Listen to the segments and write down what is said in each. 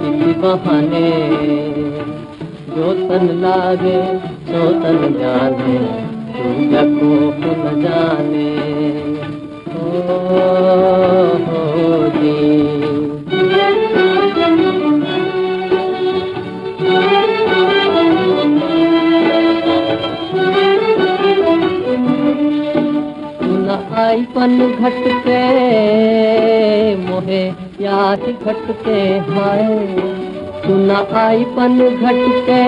इस बहाने। जो तन लागे सो तन जाने तू को जाने। ओ, हो जी आई पन घटके मोहे याद घटके हाय, सुना आई पन घटके।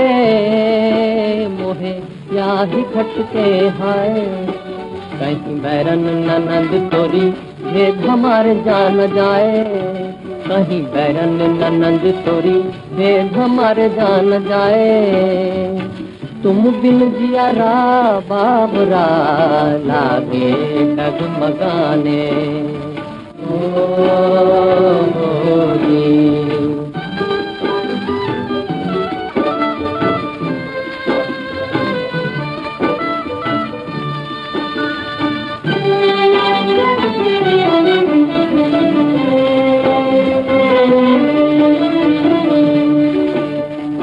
मोहे याद घटके हाय। कहीं बैरन ननंद तोरी, भेद हमारे जान जाए। कहीं बैरन ननंद तोरी, भेद हमारे जान जाए। तुम बिन जियारा बाबरा, लागे डगमगाने।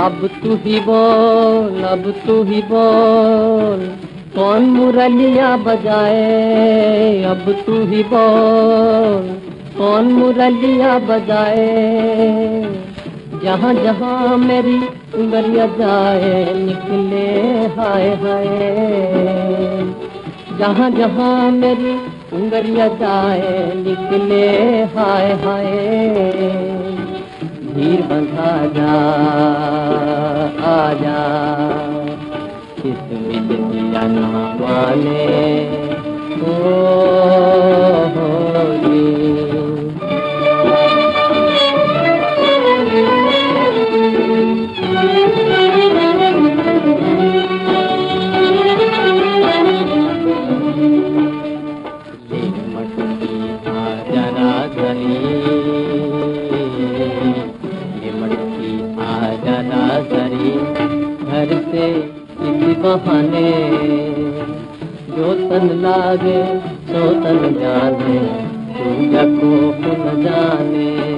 अब तू ही बोल अब तू ही बोल। कौन मुरलिया बजाए? अब तू ही बोल, कौन मुरलिया बजाए? जहाँ जहाँ मेरी उंगलिया जाए, निकले हाय हाय। जहाँ जहाँ मेरी उंगलिया जाए, निकले हाय हाय। धीर बंधा जा। घर से इस बहाने। जो तन लागे सो तन जाने तू को न जाने।